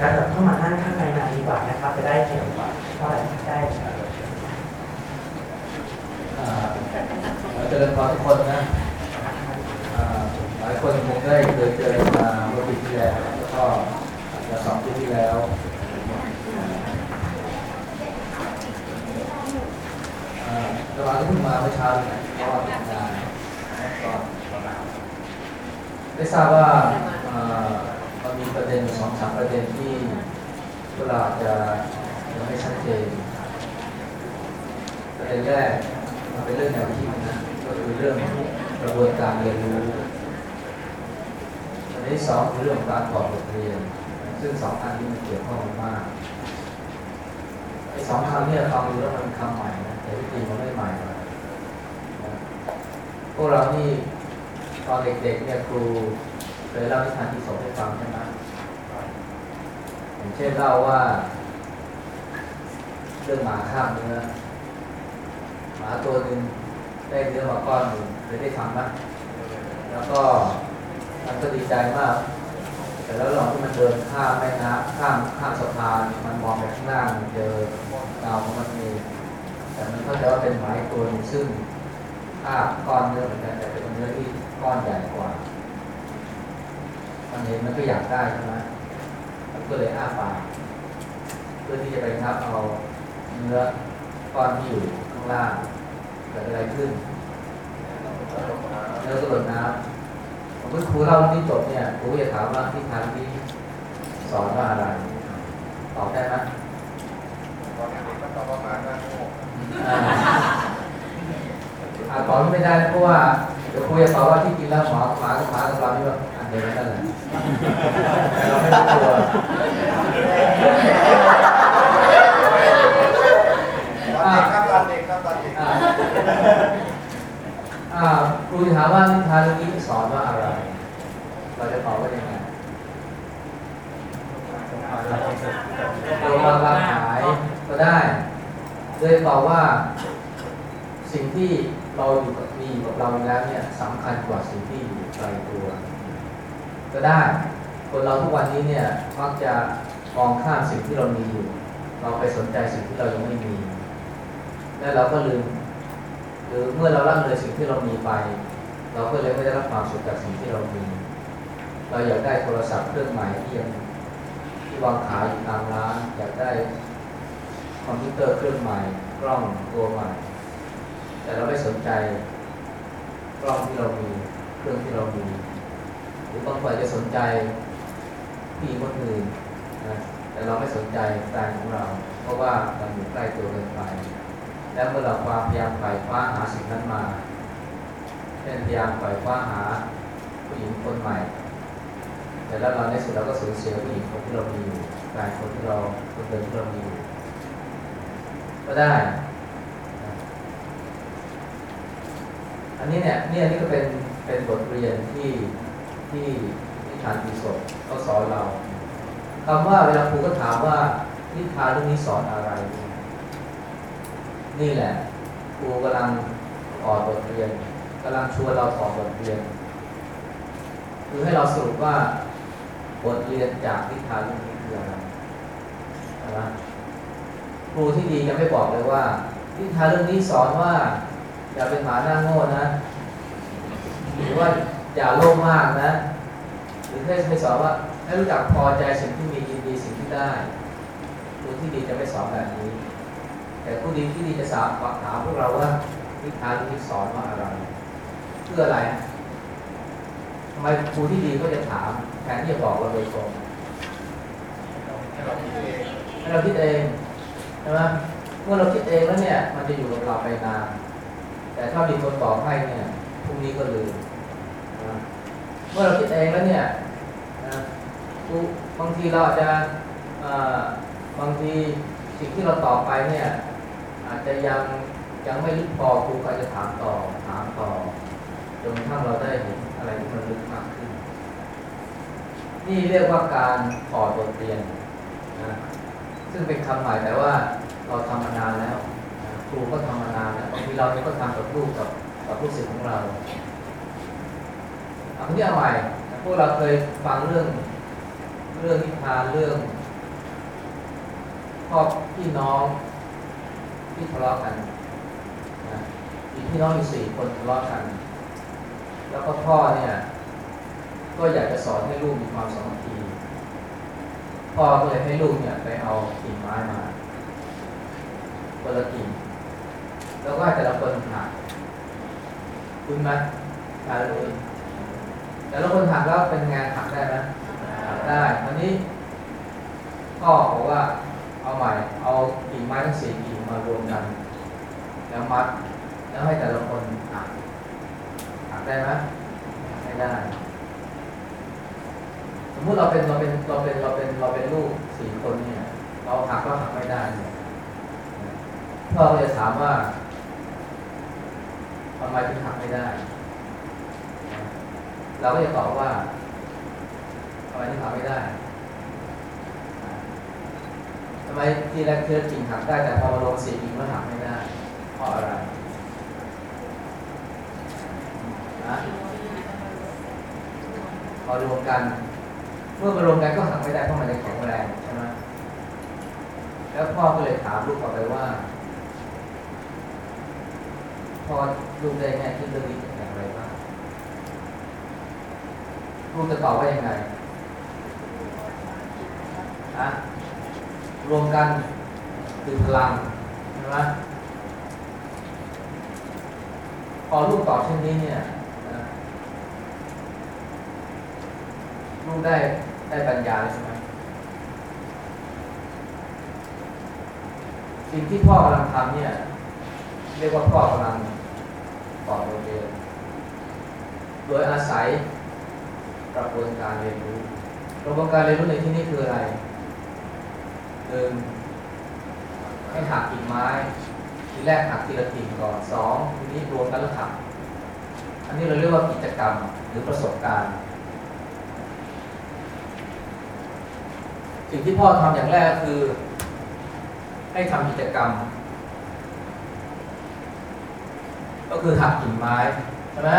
การแบบเข้ามานั่งข้างในนานดีกว่านะครับ จะได้เห็นว่าเท่าไหร่ได้อ่าเราเจริญพรทุกคนนะหลายคนคงได้เคยเจอมาเมื่อปีที่แล้วแล้วก็อาจะสองปีที่แล้วอ่าตลาดที่เพิ่งมาเมื่อเช้าเนี่ยก็ทำงานก็ได้ทราบว่า มันมีประเด็นสองสามประเด็นที่พวกเราจะยังไม่ชัดเจน ประเด็นแรกมันเป็นเรื่องแนวคิดนะก็คือเรื่องกระบวนการเรียนรู้อันที่สองคือเรื่องของการถอดบทเรียน ซึ่งสองอันนี้มันเกี่ยวข้องกันมากไอ้สองคำเนี่ยฟังดูแล้วมันคำใหม่นะแต่ที่จริงมันไม่ใหม่หรอกนะพวกเรานี่ตอนเด็กๆเนี่ยครู เคยเล่านิทานที่สอนให้ฟังใช่ไหมอย่างเช่นเล่าว่า เรื่องหมาข้ามเนื้อหมาตัวหนึ่งได้เนื้อมาก้อนหนึ่งเคยได้ทำไหมแล้วก็มันก็ดีใจมาก แต่แล้วหว่างที่มันเดินข้ามแม่น้ำข้ามข้ามสะพาน มันมองไปข้างล่างเจอเงาของมันเองแต่มันเข้าใจว่าเป็นหมาตัวหนึ่งซึ่งคาก้อนเนื้อเหมือนกันแต่เป็นเนื้อที่ก้อนใหญ่กว่า มันเห็นมันก็อยากได้ใช่ไหมมันก็เลยอ้าปากเพื่อที่จะไปทับเอาเนื้อก้อนที่อยู่ข้างล่างเกิดอะไรขึ้นเนื้อกระโดดน้ำผมเมื่อครูเล่าเรื่จบเนี่ยครูจะถามว่าที่ทางที่สอนว่าอะไรตอบได้ไหมตอนเด็กก็ตอบว่าหมาหน้าโง่อ่าอ่าตอบไม่ได้เพราะว่าเดี๋ยวครูจะตอบว่าที่จริงแล้วหมาหมากับหมากับเรานี่ว่า เดียวกันนั่นแหละแต่เราไม่รู้ตัวตอนครับตอนเด็กครับตอนเด็กอ่าอ่าครูจะถามว่านิทานเรื่องนี้สอนว่าอะไร เราจะตอบว่ายังไงโรงพยาบาลรักหายก็ได้เลยตอบว่า สิ่งที่เราอยู่กับมีอยู่กับเราแล้วเนี่ยสำคัญกว่าสิ่งที่อยู่ไกลตัว ก็ได้ คนเราทุกวันนี้เนี่ยมักจะมองข้ามสิ่งที่เรามีอยู่ เราไปสนใจสิ่งที่เรายังไม่มี และเราก็ลืมหรือเมื่อเราละเลยสิ่งที่เรามีไป เราก็เลยไม่ได้รับความสุขจากสิ่งที่เรามี เราอยากได้โทรศัพท์เครื่องใหม่ที่ยังที่วางขายอยู่ตามร้านอยากได้คอมพิวเตอร์เครื่องใหม่กล้องตัวใหม่ แต่เราไม่สนใจกล้องที่เรามีเครื่องที่เรามี รือบางคนอาจจะสนใจผู้หญิงคนอื่นนะแต่เราไม่สนใจแฟนของเรา เพราะว่ามันอยู่ใกล้ตัวเกินไป แล้วเมื่อเราความพยายามไขว่คว้าหาสิ่งนั้นมาเช่นพยายามไขว่คว้าหาผู้หญิงคนใหม่ แต่แล้วเราในสุดเราก็สูญเสียผู้หญิงคนที่เรามีอยู่แฟนคนที่เราคนเดิมที่เรามีอยู่ก็ได้ อันนี้เนี่ยเนี่ยนี่ก็เป็นเป็นบทเรียนที่ ที่นิทานปีศกเขาสอนเราคำว่าเวลาครูก็ถามว่านิทานเรื่องนี้สอนอะไร นี่แหละครูกำลังถอดบทเรียนกำลังชวนเราถอดบทเรียนคือให้เราสรุปว่าบทเรียนจากนิทานเรื่องนี้คืออะไรนะครูที่ดีจะไม่บอกเลยว่านิทานเรื่องนี้สอนว่า อย่าเป็นหมาหน้าโง่นะหรือว่า อย่าโลภมากนะ หรือให้ไม่สอนว่าให้รู้จักพอใจสิ่งที่มียินดีสิ่งที่ได้ครูที่ดีจะไม่สอนแบบนี้ แต่ผู้ดีที่ดีจะสามถามพวกเราว่านิทานที่สอนว่าอะไร เพื่ออะไรทำไมครูที่ดีก็จะถามแทนที่จะบอกเราโดยตรงให้เราคิดเองให้เราคิดเองใช่ไหมเมื่อเราคิดเองแล้วเนี่ย มันจะอยู่กับเราไปนานแต่ถ้ามีคนบอกให้เนี่ยพรุ่งนี้ก็ลืม เมื่อเราคิดเองแล้วเนี่ยนะกูบางทีเราอาจจะบางทีสิ่งที่เราตอบไปเนี่ยอาจจะยังยังไม่ลึกพอครูก็อาจจะถามต่อถามต่อจนกระทั่งเราได้เห็นอะไรที่มันลึกมากขึ้น นี่เรียกว่าการถอดบทเรียนนะซึ่งเป็นคำใหม่แต่ว่าเราทำมานานแล้วครูก็ทำมานานแล้วบางทีเราเองก็ทำกับลูกกับกับลูกศิษย์ของเรา เอาคนนี้เอาใหม่พวกเราเคยฟังเรื่อง เรื่องนิทานเรื่องพ่อพี่น้องที่ทะเลาะกันมีพี่น้องอยู่สี่คนทะเลาะกัน แล้วก็พ่อเนี่ย ก็อยากจะสอนให้ลูกมีความสามัคคีพ่อก็เลยให้ลูกเนี่ยไปเอากิ่งไม้มาคนละกิ่งแล้วก็แต่ละคนหักคุณไหมหักเลย แต่ละคนหักแล้วเป็นงานหักได้ไหมได้วันนี้พ่อบอกว่าเอาใหม่ เอากิ่งไม้ทั้งสี่กิ่งมารวมกัน แล้วมัด แล้วให้แต่ละคนหักหักได้ไหมไม่ได้ สมมุติเราเป็นเราเป็นเราเป็นเราเป็นเราเป็นลูกสี่คนเนี่ย เราหักก็หักไม่ได้เนี่ยพ่อก็จะถามว่าทำไมถึงหักไม่ได้ เราก็จะตอบว่าทำไมถึงหักไม่ได้ทำไมทีแรกเธอกิ่งหักได้แต่พอมาลงสี่กิ่งมันหักไม่ได้ เพราะอะไรนะพอรวมกัน เมื่อมารวมกันก็หักไม่ได้เพราะมันจะแข็งแรงใช่ไหมแล้วพ่อก็เลยถามลูกต่อไปว่า พอลูกได้แง่คิดเรื่องนี้อย่างไรบ้าง ลูกจะตอบว่ายังไงอะรวมกันคือพลังใช่ไหมพอลูกตอบเช่นนี้เนี่ยลูกได้ได้ปัญญาใช่ไหมสิ่งที่พ่อกำลังทำเนี่ย เรียกว่าพ่อกำลังต่อโรงเรียนโดยอาศัย กระบวนการเรียนรู้ กระบวนการเรียนรู้ในที่นี้คืออะไรหนึ่งให้หักกิ่งไม้ ทีแรกหักทีละกิ่งก่อนสองทีนี้รวมกันแล้วหักอันนี้เราเรียกว่ากิจกรรมหรือประสบการณ์ สิ่งที่พ่อทำอย่างแรกก็คือ ให้ทำกิจกรรม ก็คือหักกิ่งไม้ใช่ไหม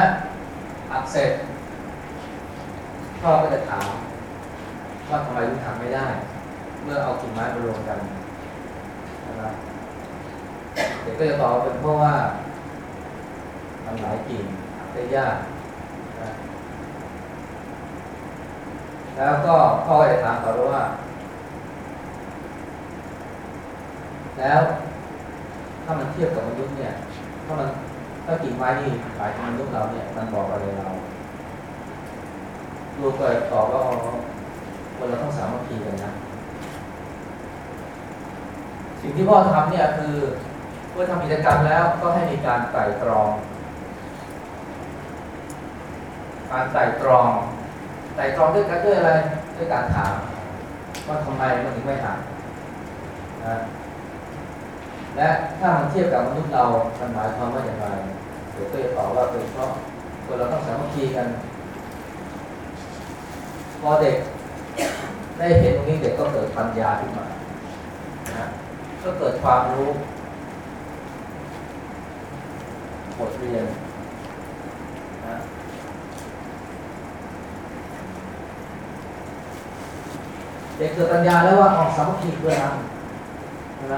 หักเสร็จ พ่อก็จะถามว่าทำไมถึงหักไม่ได้ เมื่อเอากิ่งไม้มารวมกันนะครับเด็กก็จะตอบเป็นเพราะว่ามันหลายกิ่งได้ยากนะแล้วก็พ่อก็จะถามต่อว่า แล้วถ้ามันเทียบกับมนุษย์เนี่ย ถ้ามันถ้ากิ่งไม้นี่หมายถึงมนุษย์เราเนี่ย มันบอกอะไรเรา ลูกก็ตอบว่าคนเราต้องสามัคคีกันนะ สิ่งที่พ่อทำเนี่ยคือเมื่อทำกิจกรรมแล้วก็ให้มีการไต่ตรอง การไต่ตรอง ไต่ตรองด้วยกันด้วยอะไร ด้วยการถามว่าทำไมมันถึงไม่หักนะและถ้ามันเทียบกับมนุษย์เรามันหมายความว่าอย่างไรเดี๋ยวก็จะตอบว่าเป็นเพราะคนเราต้องสามัคคีกัน พอเด็กได้เห็นตรงนี้เด็กก็เกิดปัญญาขึ้นมานะก็เกิดความรู้บทเรียนนะเด็กเกิดปัญญาแล้วว่าออกสามัคคีด้วยนะใช่ไหม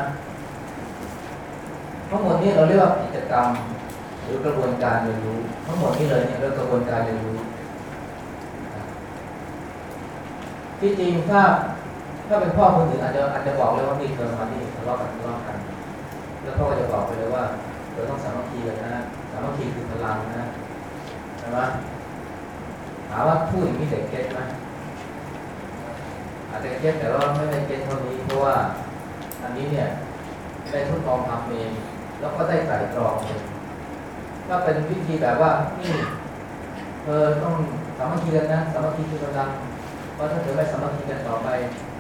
ทั้งหมดนี้เราเรียกว่ากิจกรรม หรือกระบวนการเรียนรู้ ทั้งหมดนี้เลยเนี่ยเรียกกระบวนการเรียนรู้ ที่จริงถ้าถ้าเป็นพ่อคนอื่นอาจจะอาจจะบอกเลยว่านี่เธอมานี่ทะเลาะกันทะเลาะกันแล้วพ่อก็จะบอกไปเลยว่าเราต้องสามัคคีกันนะสามัคคีคือพลังนะใช่ไหมถามว่าพูดอย่างนี้เด็ก get ไหมอาจจะ get แต่ว่าไม่ได้ get เท่านี้เพราะว่าอันนี้เนี่ยได้ทดลองทำเองแล้วก็ได้ไตร่ตรองเองถ้าเป็นวิธีแบบว่านี่เธอต้องสามัคคีกันนะสามัคคีคือกำลัง เพราะถ้าเธอไม่สามัคคีกันต่อไป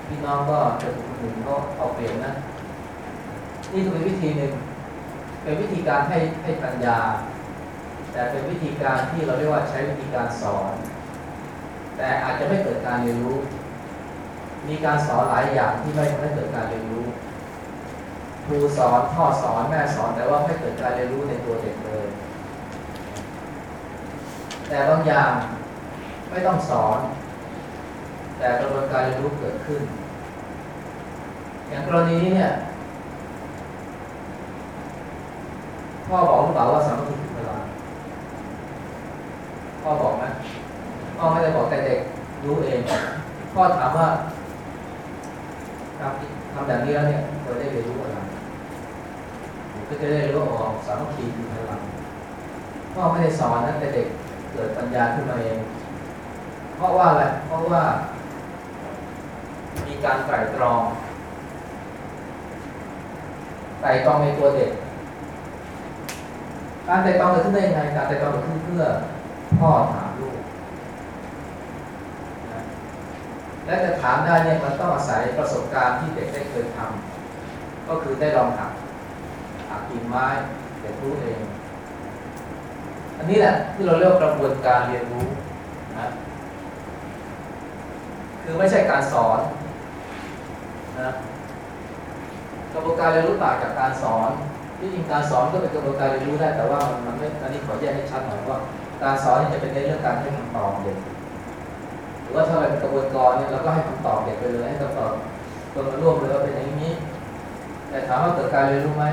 พี่น้องก็จะถูกคนอื่นเขาเอาเปรียบนะ นี่คือเป็นวิธีหนึ่ง เป็นวิธีการให้ให้ปัญญา แต่เป็นวิธีการที่เราเรียกว่าใช้วิธีการสอน แต่อาจจะไม่เกิดการเรียนรู้ มีการสอนหลายอย่างที่ไม่ทำให้เกิดการเรียนรู้ครูสอนพ่อสอนแม่สอนแต่ว่าไม่เกิดการเรียนรู้ในตัวเด็กเลย แต่บางอย่างไม่ต้องสอน แต่กระบวนการเรียนรู้เกิดขึ้น อย่างกรณีนี้เนี่ยพ่อบอกหรือเปล่าว่าสามัคคีถึงเวลาพ่อบอกไหมพ่อไม่ได้บอกแต่เด็กรู้เอง พ่อถามว่าทำทำแบบนี้แล้วเนี่ยเราได้เรียนรู้อะไรก็จะได้รู้ว่าอ๋อสามัคคีคือพลังพ่อไม่ได้สอนนะแต่เด็กเกิดปัญญาขึ้นมาเอง เพราะว่าอะไรเพราะว่า การไตร่ตรองไตร่ตรองในตัวเด็ก การไตร่ตรองเกิดขึ้นได้ยังไงการไตร่ตรองเกิดขึ้นเพื่อพ่อถามลูก และจะถามได้เนี่ยมันต้องอาศัยประสบการณ์ที่เด็กได้เคยทำก็คือได้ลองหักหักกิ่งไม้เด็กรู้เอง อันนี้แหละที่เราเรียกว่ากระบวนการเรียนรู้นะคือไม่ใช่การสอน นะกระบวนการเรียนรู้ต่างจากการสอนที่จริงการสอนก็เป็นกระบวนการเรียนรู้ได้แต่ว่ามันมันไม่อันนี้ขอแยกให้ชัดหน่อยว่า การสอนนี่จะเป็นในเรื่องการให้คำตอบเด็กหรือว่าถ้าเราเป็นกระบวนการเนี่ยเราก็ให้คำตอบเด็กไปเลยให้คำตอบตัวมาร่วมเลยว่าเป็นอย่างนี้ แต่ถามว่าเกิดการเรียนรู้ไหม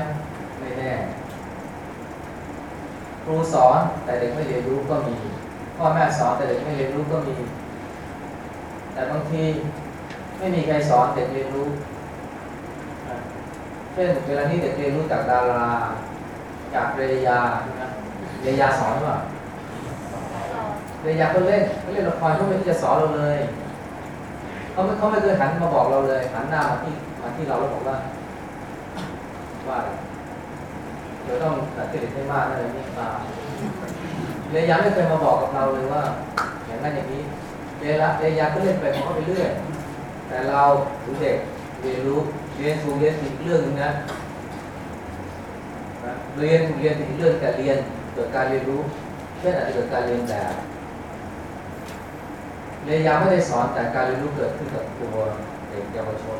ไม่แน่ครูสอนแต่เด็กไม่เรียนรู้ก็มี พ่อแม่สอนแต่เด็กไม่เรียนรู้ก็มี แต่บางที ไม่มีใครสอนเด็กเรียนรู้ เช่นเวลานี้เด็กเรียนรู้จากดารา จากเรยาเรยาสอนหรือเปล่าเรยาเขาเล่นเขาเล่นละครเขาไม่ที่จะสอนเราเลยเขาไม่เขาไม่เคยหันมาบอกเราเลย หันหน้ามาที่มาที่เราแล้วบอกว่า ว่าอะไรเดี๋ยวต้องตัดเครดิตให้มากอะไรนี่มาเรยาไม่เคยมาบอกกับเราเลยว่า อย่างนั้นอย่างนี้เรียนละเรียยาก็เล่นไปของเขาไปเรื่อย แต่เราหรือเด็กเรียนรู้เรียนถูกเรียนผิดเรื่องนึงนะนะเรียนถูกเรียนผิดเรื่องแต่เรียนเกิดการเรียนรู้เช่นอาจจะเกิดการเรียนแบบเรียนยาไม่ได้สอนแต่การเรียนรู้เกิดขึ้นกับตัวเด็กเยาวชน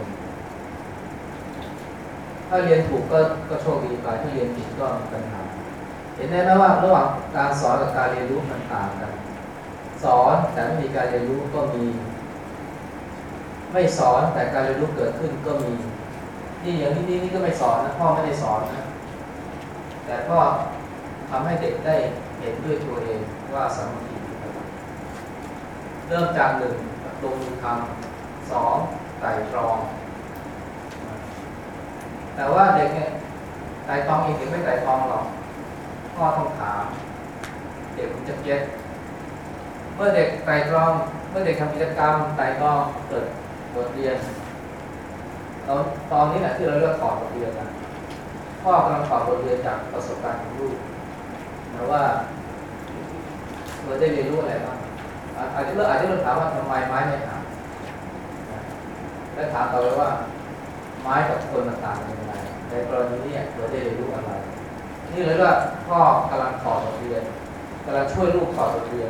ถ้าเรียนถูกก็ก็โชคดีไปถ้าเรียนผิดก็ปัญหาเห็นได้ไหมว่าระหว่างการสอนกับการเรียนรู้มันต่างกัน สอนแต่ไม่มีการเรียนรู้ก็มี ไม่สอนแต่การเรียนรู้เกิดขึ้นก็มี นี่อย่างนี้นี่ก็ไม่สอนนะพ่อไม่ได้สอนนะ แต่ก็ทำให้เด็กได้เห็นด้วยตัวเองว่าสามัคคีเริ่มจากหนึ่งลงมือทำสองไต่ตรอง แต่ว่าเด็กเนี่ยไต่ตรองเองเด็กไม่ไต่ตรองหรอกพ่อต้องถามเด็กมันจะเก็ตเมื่อเด็กไตรตรอง เมื่อเด็กทำกิจกรรมไตรตรองเกิด บทเรียนเราตอนนี้แหละที่เราเลือกถอดบทเรียนนะพ่อกำลังถอดบทเรียนจากประสบการณ์ของลูกนะว่าเราได้เรียนรู้อะไรบ้างอาจจะเลือกอาจจะเลือกถามว่าทำไมไม้ไม่หักและถามต่อไปว่า ไม้กับคนมันต่างกันยังไงในกรณีนี้เราได้เรียนรู้อะไร นี่เลยว่าพ่อกำลังถอดบทเรียนกำลังช่วยลูกถอดบทเรียน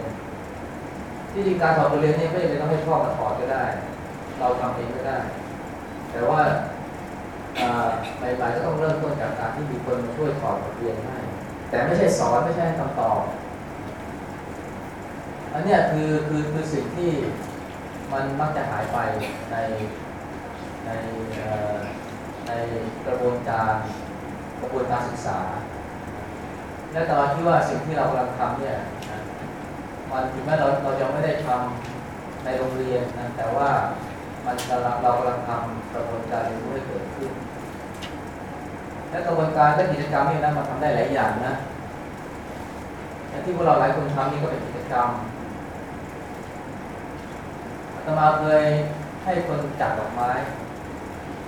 ที่จริงการถอดบทเรียนนี่ไม่จำเป็นต้องให้พ่อมาถอดก็ได้ เราทำเองก็ได้ แต่ว่าอ่าใหม่ๆก็ต้องเริ่มต้นจากการที่มีคนมาช่วยถอดบทเรียนให้ แต่ไม่ใช่สอนไม่ใช่ให้คำตอบอันนี้คือคือคือสิ่งที่มันมักจะหายไปในในในกระบวนการกระบวนการศึกษา และตอนที่ว่าสิ่งที่เรากำลังทำเนี่ยมันถึงแม้เราเรายังไม่ได้ทำในโรงเรียนนะแต่ว่า มันกำลังเรากำลังทำกระบวนการเรียนรู้ให้เกิดขึ้น และกระบวนการและกิจกรรมนี่นะมันทำได้หลายอย่างนะอย่ที่พวกเราหลายคนทำนี่ก็เป็นกิจกรรมอาตมาเคยให้คนจัดดอกไม้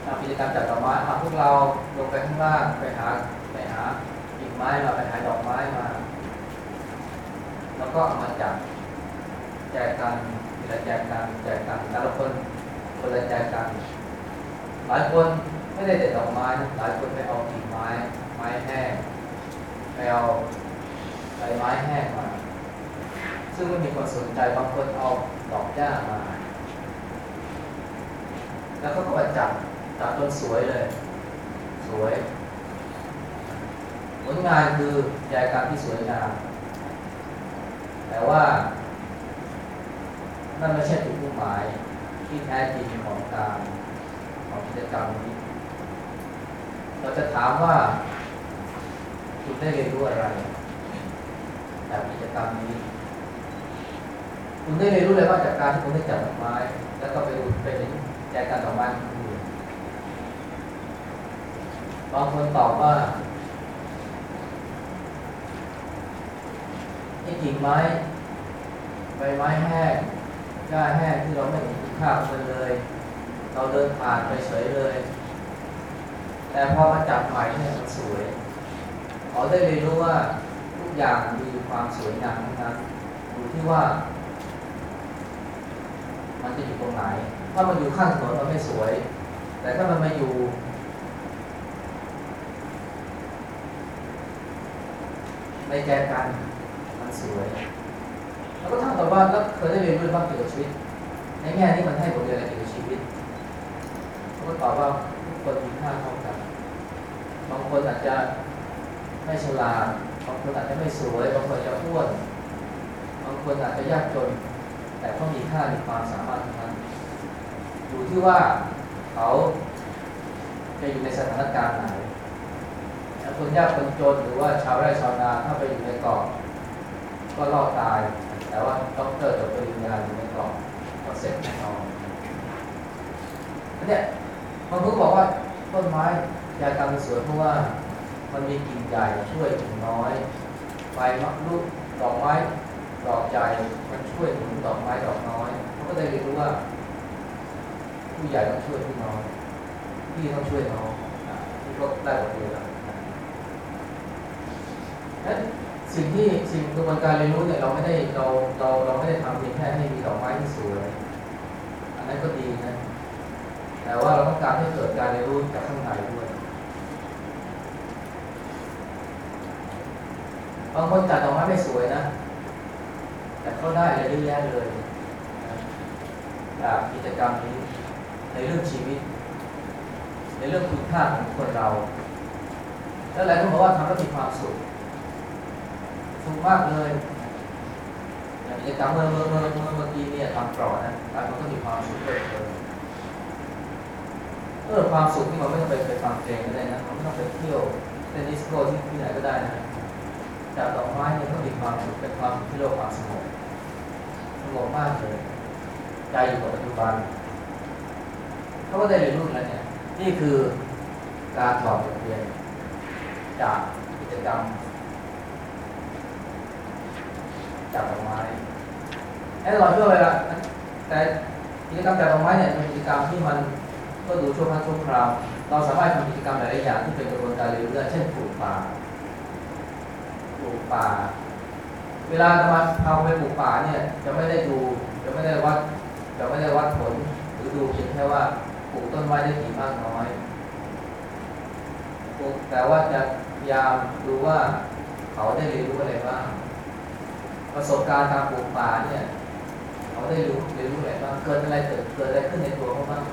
ทำกิจกรรมจัดดอกไม้อะพวกเราลงไปข้างล่างไปหาไปหากิ่งไม้มาไปหาดอกไม้มา แล้วก็เอามาจัดแจกกันทีละแจกกันแจกกันแต่ละคน คนละแจกันหลายคนไม่ได้เด็ดดอกไม้นะหลายคนไปเอากิ่งไม้ ไม้แห้งไปเอาใบไม้แห้งมา ซึ่งไม่มีคนสนใจบางคนเอาดอกหญ้ามา แล้วก็มาจัดจัดจนสวยเลย สวยผลงานคือแจกันที่สวยงามแต่ว่านั่นไม่ใช่จุดมุ่งหมาย ที่แท้จริงของการของกิจกรรมนี้ เราจะถามว่าคุณได้เรียนรู้อะไรจากกิจกรรมนี้ คุณได้เรียนรู้อะไรบ้างจากการที่คุณได้จับดอกไม้ แล้วก็ไปดูไปเห็นแจกันดอกไม้ของคุณบางคนตอบว่าไอ้กิ่งไม้ใบไม้แห้งหญ้าแห้งที่เราไม่เห็น คุณค่ามันเลย เราเดินผ่านไปเฉยเลย แต่พอมาจับใหม่เนี่ยมันสวยเขาได้เรียนรู้ว่าทุกอย่างมีความสวยงามนั้นอยู่ที่ว่า มันจะอยู่ตรงไหน ถ้ามันอยู่ข้างถนนมันไม่สวย แต่ถ้ามันมาอยู่ในแกนกันมันสวย แล้วก็ถามต่ว่าแล้วเคยได้เรียนรู้บ้างเกี่ยวกับชีวิต ในแง่นี้มันให้บทเรียนอะไรกับชีวิตเขาก็ตอบว่าทุกคนมีค่าเท่ากัน บางคนอาจจะไม่ฉลาด บางคนอาจจะไม่สวย บางคนจะอ้วน บางคนอาจจะยากจน แต่เขามีค่ามีความสามารถทั้งนั้น อยู่ที่ว่าเขาจะอยู่ในสถานการณ์ไหนคนยากคนจนหรือว่าชาวไร่ชาวนาถ้าไปอยู่ในเกาะก็รอดตาย แต่ว่าด็อกเตอร์จบปริญญาอยู่ในเกาะ ร็จแน่นอนอันเนี้ยบางคนก็บอกว่าต้นไม้ยายกรรมสวยเพราะว่ามันมีกิ่งใหญ่ช่วยกิ่งน้อยใบมะลูกดอกไม้ดอกใหญ่มันช่วยหนุนดอกไม้ดอกน้อยเขาก็ได้เรียนรู้ว่า ผู้ใหญ่ต้องช่วยผู้น้อยพี่ต้องช่วยน้องอะที่ก็ได้บทเรียนแล้วนั้นสิ่งที่สิ่งกระบวนการเรียนรู้เนี่ยเราไม่ได้เราเราเราไม่ได้ทำเพียงแค่ให้มีดอกไม้ที่สวย นั้นก็ดีนะ แต่ว่าเราต้องการให้เกิดการเรียนรู้จากข้างในด้วยบางคนจัดดอกม้ไม่สวยนะ แต่เขาได้อะไรเยอะแยะเลยจากกิจกรรมนี้ในเรื่องชีวิต ในเรื่องคุณค่าของคนเรา แล้วหลายคนบอกว่าทำแล้วมีความสุขสุขมากเลย กิจกรรมเมื่อเมื่อเมื่อเมื่อเมื่อกี้เนี่ยทำปลอนะหลายคนก็มีความสุขเลยเออความสุขที่มันไม่ต้องไปไปฟังเพลงก็ได้นะมันไม่ต้องไปเที่ยวเล่นดิสโก้ที่ที่ไหนก็ได้นะจากดอกไม้เนี่ยก็มีความสุขเป็นความสุขที่โลกความสงบสงบมากเลยใจอยู่กับปัจจุบันเขาก็ได้เรียนรู้แล้วเนี่ยนี่คือการถอดบทเรียนจากกิจกรรม จากดอกไม้แน่นอนช่วงเวลาแต่กิจกรรมจากดอกไม้เนี่ยเป็นกิจกรรมที่มันก็ดูชั่วครั้งชั่วคราว เราสามารถทำกิจกรรมหลายอย่างที่เป็นกระบวนการเรียนรู้เช่นปลูกป่าปลูกป่า เวลาจะมาพาไปปลูกป่าเนี่ยจะไม่ได้ดูจะไม่ได้วัดจะไม่ได้วัดผลหรือดูเพียงแค่ว่าปลูกต้นไม้ได้กี่มากน้อยปลูกแต่ว่าจะพยายามดูว่าเขาได้เรียนรู้อะไรบ้าง ประสบการณ์การปลูกป่าเนี่ยเขาได้รู้เรียนรู้อะไรบ้างเกิดอะไรเกิดเกิดอะไรขึ้นในตัวเขาบ้าง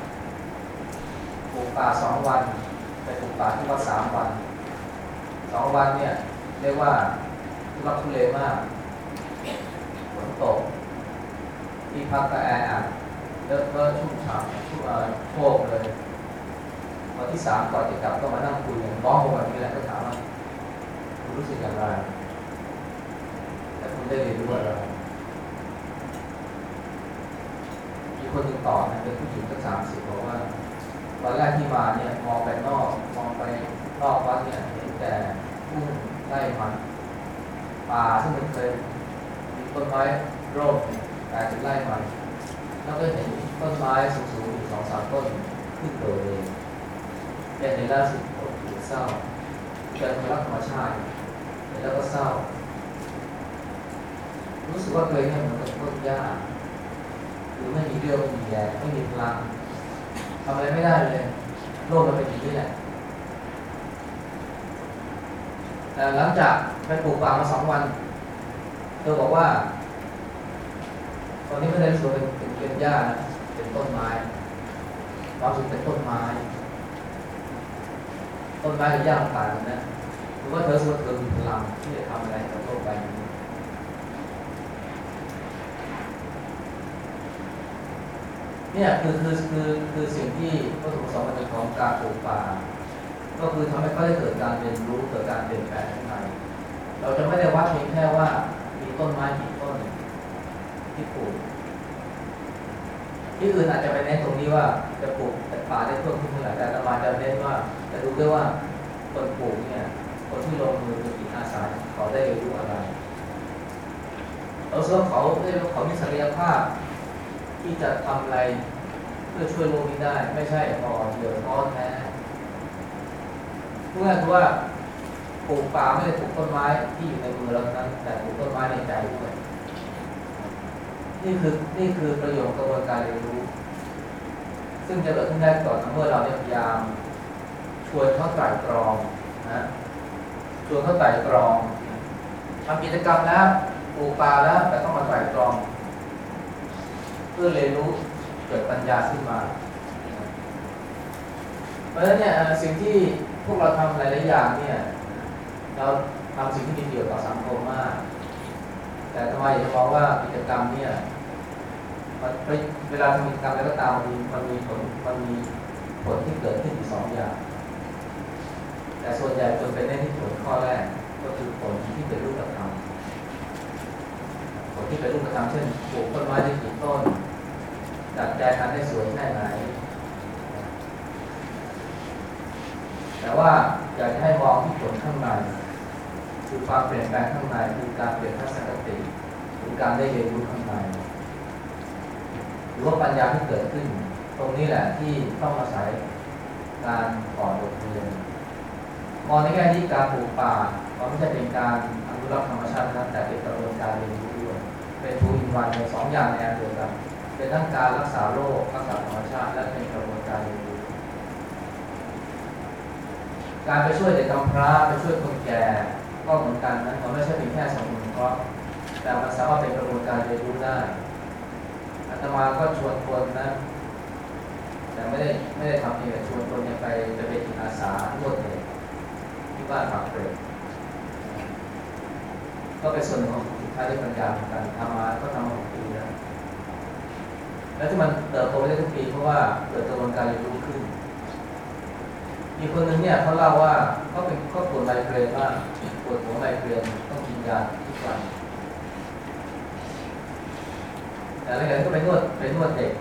ปลูกป่าสองวันไปปลูกป่าที่วัดสามวันสองวันเนี่ยเรียกว่าทุรักทุเลมากฝนตกที่พักก็แออัดเลอะเทอะชุ่มฉ่ำชุ่มโชกเลยวันที่สามก่อนจะกลับก็มานั่งคุยกันร้องผมแบบนี้แหละก็ถามว่ารู้สึกอย่างไร ได้เรียนรู้อะไรมีคนหนึ่งตอบนะเป็นผู้หญิงสักสามสิบบอกว่าตอนแรกที่มาเนี่ยมองไปนอกมองไปนอกวัดเนี่ยเห็นแต่ทุ่งไร่มันป่าซึ่งมันเคยมีต้นไม้ร่มเนี่ยกลายเป็นไร่มันแล้วก็เห็นต้นไม้สูงๆอยู่สองสามต้นขึ้นโดดเองแกในล่าสุดอดหูเศร้าแกคนรักธรรมชาติเห็นแล้วก็เศร้า รู้สึกว่าตัวเองเนี่ยเหมือนกับต้นหญ้าหรือไม่มีเรี่ยวไม่มีแรงไม่มีพลังทำอะไรไม่ได้เลย โลกมันเป็นอย่างนี้แหละแต่หลังจากไปปลูกป่ามาสองวัน เธอบอกว่า ตอนนี้ไม่ได้รู้สึกว่าเป็นเป็นหญ้านะเป็นต้นไม้ความรู้สึกเป็นต้นไม้ ต้นไม้กับหญ้าต่างกันนะหรือว่าเธอรู้สึกว่าเธอมีพลังที่จะทำอะไรกับโลกใบนี้ เนี่ยคือคือคือคือสิ่งที่วัตถุประสงค์มันเป็นของการปลูกป่าก็คือทำให้เขาได้เกิดการเรียนรู้เกิดการเปลี่ยนแปลงข้างในเราจะไม่ได้วัดเพียงแค่ว่ามีต้นไม้กี่ต้นที่ปลูกที่อื่นอาจจะไปเน้นตรงนี้ว่าจะปลูกแต่ป่าได้เพิ่มขึ้นเท่าไหร่แต่ตมาจะเน้นว่าจะดูด้วยว่าคนปลูกเนี่ย คนที่ลงมือเป็นจิตอาสาเขาได้เรียนรู้อะไรเราเชื่อเขาได้เขามีศักยภาพ ที่จะทำอะไรเพื่อช่วยโลกนี้ได้ ไม่ใช่พอเดือดร้อนแท้พูดง่ายคือว่าปลูกป่าไม่ได้ปลูกต้นไม้ที่อยู่ในมือเรานั้นแต่ปลูกต้นไม้ในใจด้วยนี่คือนี่คือประโยชน์กระบวนการเรียนรู้ ซึ่งจะเกิดขึ้นได้ก่อนเมื่อเราเนี่ยพยายามชวนเขาไต่ตรองนะชวนเขาไต่ตรองทำกิจกรรมแล้วปลูกป่าแล้วแต่ต้องมาไต่ตรอง พื่อเรียนรู้เกิดปัญญาขึ้นมา เพราะฉะนั้นเนี่ยสิ่งที่พวกเราทำหลายๆอย่างเนี่ยเราทำสิ่งที่มีประโยชน์ต่อสังคมมาก แต่ทำไมอยากจะมองว่ากิจกรรมเนี่ยมันเวลาทำกิจกรรมแล้วก็ตามมันมีมันมีผลมันมีผลที่เกิดขึ้นอยู่สองอย่าง แต่ส่วนใหญ่คนไปเน้นที่ผลข้อแรก ก็คือผลที่เป็นรูปธรรมผลที่เป็นรูปธรรมเช่นปลูกต้นไม้ได้กี่ต้น จัดแจงกันได้สวยแค่ไหน แต่ว่าอยากจะให้มองที่ผลข้างในคือความเปลี่ยนแปลงข้างในคือการเปลี่ยนทัศนคติคือการได้เรียนรู้ข้างในหรือว่าปัญญาที่เกิดขึ้น ตรงนี้แหละที่ต้องอาศัยการถอดบทเรียนมองในแง่ที่การปลูกป่ามันไม่ใช่เป็นการอนุรักษ์ธรรมชาตินะแต่เป็นกระบวนการเรียนรู้ด้วยเป็นทูอินวันในสองอย่างในอันเดียวกัน เป็นทั้งการรักษาโลกรักษาธรรมชาติและเป็นกระบวนการเรียนรู้การไปช่วยเด็กกำพร้าไปช่วยคนแก่ก็เหมือนกันนะมันไม่ใช่เป็นแค่สมุนเคราะแต่มันสามารถเป็นกระบวนการเรียนรู้ได้อาตมาก็ชวนคนนะแต่ไม่ได้ไม่ได้ทำเองแต่ชวนคนเนี่ยไปไปเป็นจิตอาสานวดเด็กที่บ้านปากเกร็ดก็เป็นส่วนของสุดท้ายที่ปัญญาเหมือนกันทำมาก็ทำมา แล้วที่มันเติบโตได้ทุกปีเพราะว่าเกิดกระบวนการเรียนรู้ขึ้น มีคนหนึ่งเนี่ยเขาเล่าว่าเขาเป็นเขาปวดไมเกรนมากปวดหัวไมเกรนต้องกินยาทุกวันแต่หลังจากนั้นก็ไปนวดไปนวดเด็ก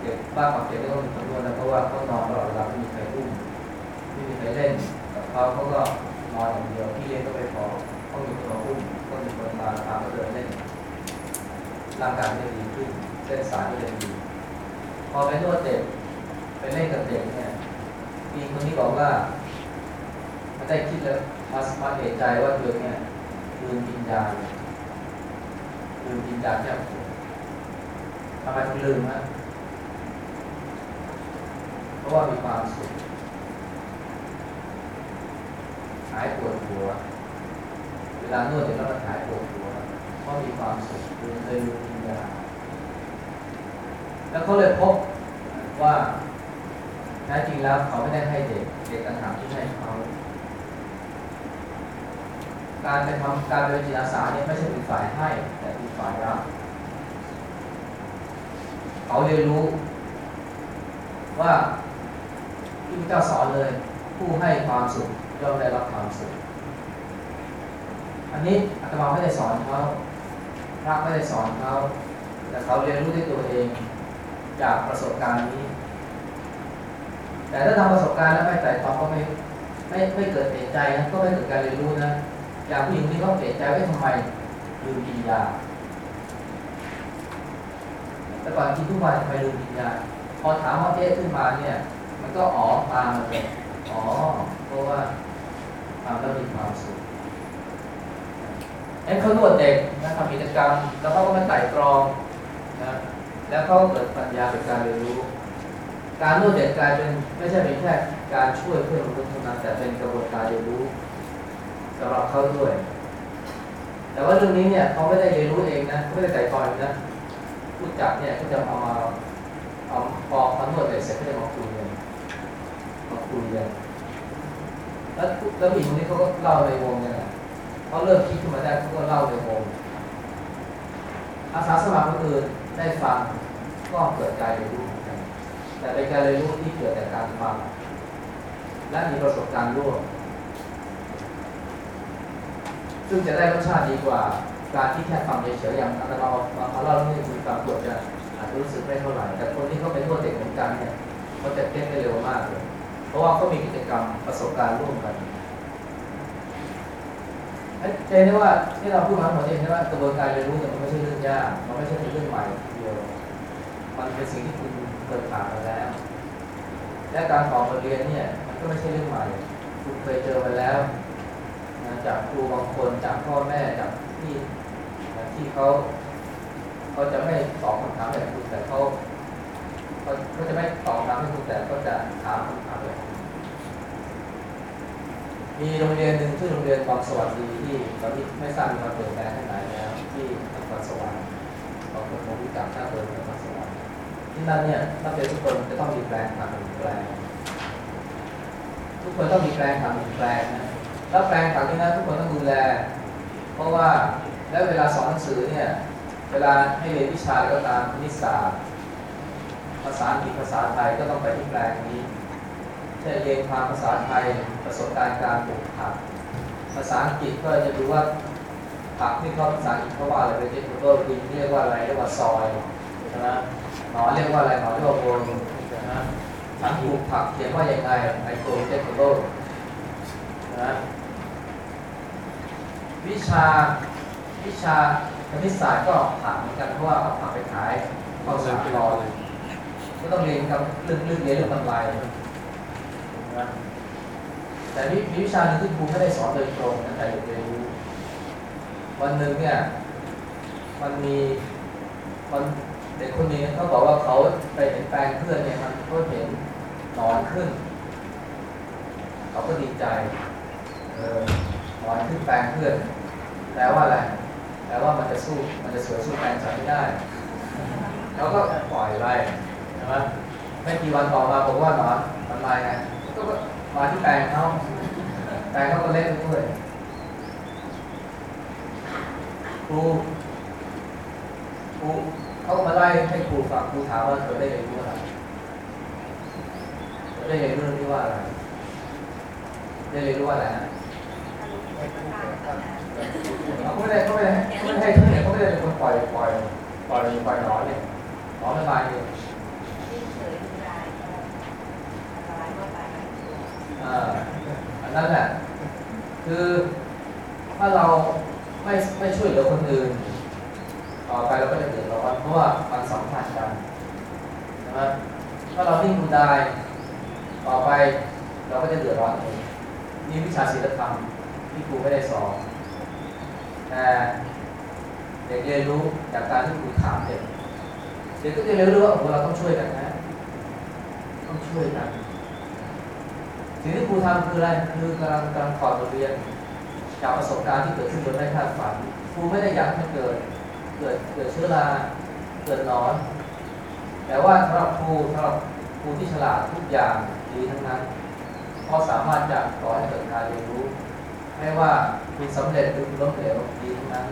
เด็กบ้านปากเด็กก็ต้องมีคนนวดนะเพราะว่าเขานอนตลอดเวลาไม่มีใครอุ้มไม่มีใครเล่นกับเขาเขาก็นอนอย่างเดียวพี่เลี้ยงก็ไปขอต้องมีคนมาอุ้มต้องมีคนมาพาเขาเดินเล่นร่างกายไม่ดีขึ้น เส้นสายไม่ได้ดีพอไปนวดเด็กไปเล่นกับเด็กเนี่ยมีคนที่บอกว่าไม่ได้คิดแล้วมามาเอะใจว่าตัวเนี่ยลืมกินยาลืมกินยาแก้ปวดทำไมถึงลืมฮะเพราะว่ามีความสุขหายปวดหัว เวลานวดเดี๋ยวเราหายปวดหัวเพราะมีความสุขลืมเลยลืม แล้วเขาเลยพบว่าแท้จริงแล้วเขาไม่ได้ให้เด็ก เด็กต่างหากที่ให้เขา การไปทำการเป็นจิตอาสาเนี่ยไม่ใช่เป็นฝ่ายให้ แต่เป็นฝ่ายรับเขาเรียนรู้ ว่าที่พระเจ้าสอนเลย ผู้ให้ความสุขย่อมได้รับความสุข อันนี้อาตมาไม่ได้สอนเขาพระไม่ได้สอนเขาแต่เขาเรียนรู้ด้วยตัวเอง จากประสบการณ์นี้ แต่ถ้าทำประสบการณ์แล้วไม่ไต่ตองก็ไม่ไม่ไม่เกิดเอะใจนะก็ไม่เกิดการเรียนรู้นะอย่างผู้หญิงที่เขาเอะใจว่าทำไมลืมกินยาแต่ก่อนกินทุกวันทำไมลืมกินยาพอถามว่าเอ๊ะขึ้นมาเนี่ย มันก็อ๋อตามมาเลยอ๋อเพราะว่าทำแล้วมีความสุขไอ้เขานวดเด็กนะทำกิจกรรม แล้วเขาก็มาไต่ตรองนะ แล้วเขาก็เกิดปัญญาเป็นการเรียนรู้ การนวดเด็กกลายเป็นไม่ใช่เป็นแค่การช่วยเพื่อนมนุษย์เท่านั้นแต่เป็นกระบวนการเรียนรู้สำหรับเขาด้วย แต่ว่าเรื่องนี้เนี่ยเขาไม่ได้เรียนรู้เองนะเขาไม่ได้ไต่ตองเองนะผู้จัดเนี่ยเขาจะเอามาเอาพอเขานวดเด็กเสร็จเขาจะมาคุยกันมาคุยกันแล้วแล้วผู้หญิงคนนี้เขาก็เล่าในวงเนี่ยนะเขาเริ่มคิดขึ้นมาได้เขาก็เล่าในวงอาสาสมัครคนอื่น ได้ฟังก็เกิดการเรียนรู้เหมือนกันแต่เป็นการเรียนรู้ที่เกิดจากการฟัง และมีประสบการณ์ร่วม ซึ่งจะได้รสชาติดีกว่าการที่แค่ฟังเฉยๆอย่างอาตมาเอาเล่าเรื่องนี้คุณฟังตัวจะอาจจะรู้สึกไม่เท่าไหร่ แต่คนที่เขาเป็นพวกเด็กเหมือนกันเนี่ยเขาจะเก็ตได้เร็วมากเลย เพราะว่าเขามีกิจกรรมประสบการณ์ร่วมกัน เจนได้ว่าที่เราพูดมาหมดเนี่ยเห็นว่ากระบวนการเรียนรู้เนี่ยมันไม่ใช่เรื่องยากมันไม่ใช่เป็นเรื่องใหม่เดียวมันเป็นสิ่งที่คุณเคยผ่านมาแล้ว และการสอนบทเรียนเนี่ยมันก็ไม่ใช่เรื่องใหม่คุณเคยเจอมาแล้วนะจากครูบางคนจากพ่อแม่จากที่ที่เขาเขาจะไม่ตอบคำถามแบบคุณแต่เขาเขาเขาจะไม่ตอบคำถามให้คุณแต่ก็จะถามคำถามแบบ มีโรงเรียนหนึ่งชื่อโรงเรียนบางสวัสดีที่ตอนนี้ไม่ทราบมีการเปลี่ยนแปลงที่ไหนแล้วที่นครสวรรค์บางคนคงรู้จักถ้าเปิดนครสวรรค์ที่นั่นเนี่ยนักเรียนทุกคนจะต้องมีแปลงทำหนึ่งแปลงทุกคนต้องมีแปลงทำหนึ่งแปลงนะแล้วแปลงผักนี่นะทุกคนต้องดูแล เพราะว่าแล้วเวลาสอนหนังสือเนี่ยเวลาให้เรียนวิชาก็ตามคณิตศาสตร์ภาษาอังกฤษภาษาไทยก็ต้องไปที่แปลงนี้ เช่นเรียนความภาษาไทยประสบการณ์การปลูกผัก ภาษาอังกฤษก็จะดูว่าผักที่เขาภาษาอังกฤษเขาว่าอะไรเป็นเจนโตดินเรียกว่าอะไรเรียกว่าซอยใช่ไหมหนอเรียกว่าอะไรหนอเรียกว่าโบนนะผักปลูกผักเขียนว่ายังไงไอโตเจคโลนะวิชาวิชาคณิตศาสตร์ก็ผักเหมือนกันเพราะว่าเอาผักไปขายเข้าสากรเลยก็ต้องเรียนกับเรื่องเรื่องเรียนเรื่องกำไร นะแต่วิมีวิชาหนึ่งที่ครูไม่ได้สอนโดยตรงนะแต่เด็กเรียนรู้วันหนึ่งเนี่ยมันมีมันเด็กคนนี้เขาบอกว่าเขาไปเห็นแปลงเพื่อนเนี่ยมันเขาเห็นนอนขึ้น เขาก็ดีใจเออนอนขึ้นแปลงเพื่อนแปลว่าอะไรแปลว่ามันจะสู้มันจะสวยสู้แปลงฉันไม่ได้เขาก็ปล่อยไปใช่ไหมไม่กี่วันต่อมาบอกว่านอนมันมาไง ก็มาที่แปลงเขาแปลงเขาก็เล่นด้วยครูครูเขามาไล่ให้ครูฟังครูถามว่าเธอได้เรียนรู้อะไรเธอได้เรียนรู้เรื่องนี้ว่าอะไรได้เรียนรู้ว่าอะไรนะเขาไม่ได้เขาไม่ได้เขาไม่ได้ให้เขาไม่ได้เป็นคนปล่อยปล่อยปล่อยปล่อยหนอนเนี่ยหนอนระบายเนี่ย อันนั้นแหละคือถ้าเราไม่ไม่ช่วยเหลือคนอื่น ต่อไปเราก็จะเดือดร้อนเพราะว่ามันสัมพันธ์กันนะถ้าเราทิ้งคุณได้ต่อไปเราก็จะเดือดร้อนเองนี่วิชาศิลธรรมที่ครูไม่ได้สอนแต่เด็กเรียนรู้จากการที่ครูถามเด็กเด็กก็จะเรียนรู้ว่าโอ้เราต้องช่วยกันนะ ต้องช่วยกัน สิ่งที่ครูทำคืออะไรคือกำลังกำลังถอดบทเรียนจากประสบการณ์ที่เกิดขึ้นโดยไม่คาดฝันครูไม่ได้อยากให้เกิดเกิดเกิดเชื้อราเกิดนอน แต่ว่าสำหรับครูสำหรับครูที่ฉลาดทุกอย่างดีทั้งนั้นเพราะสามารถจะก่อให้เกิดการเรียนรู้ ไม่ว่าคุณสำเร็จหรือคุณล้มเหลวดีทั้งนั้น